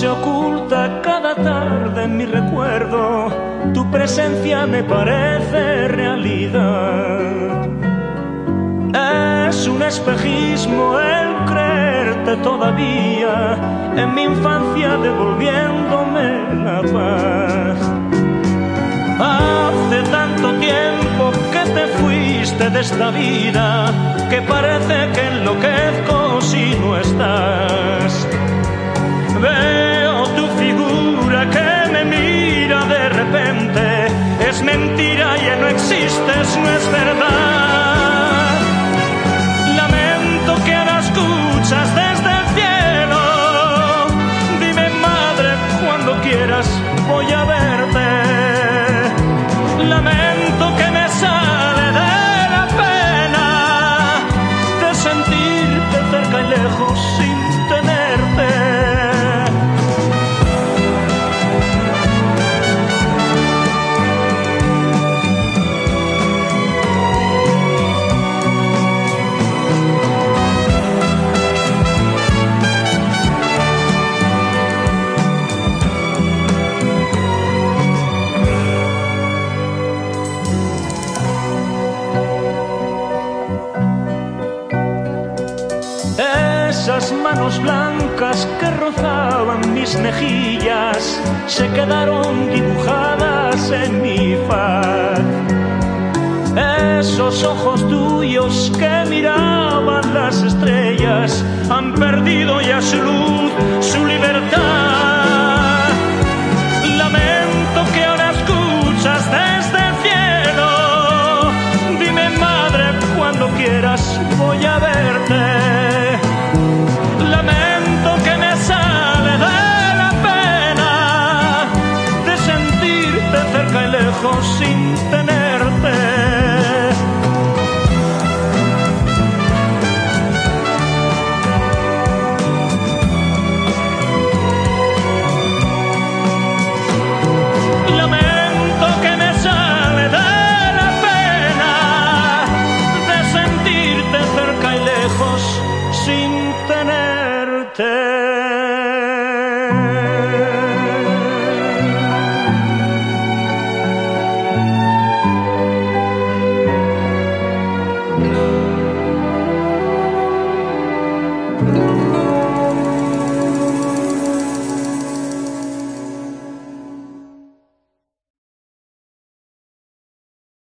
se oculta cada tarde en mi recuerdo, tu presencia me parece realidad. Es un espejismo el creerte todavía en mi infancia devolviéndome la paz. Hace tanto tiempo que te fuiste de esta vida que parece que enloquezco si no estás. Veo tu figura que me mira de repente. Es mentira, ya no existes, no es verdad. Lamento que ahora escuchas desde el cielo. Dime, madre, cuando quieras voy a verte. Lamento que me sale de la pena de sentirte cerca y lejos sin Esas manos blancas que rozaban mis mejillas se quedaron dibujadas en mi faz. Esos ojos tuyos que miraban las estrellas han perdido ya su luz, sin tenerte. Lamento que me sale de la pena de sentirte cerca y lejos sin tenerte.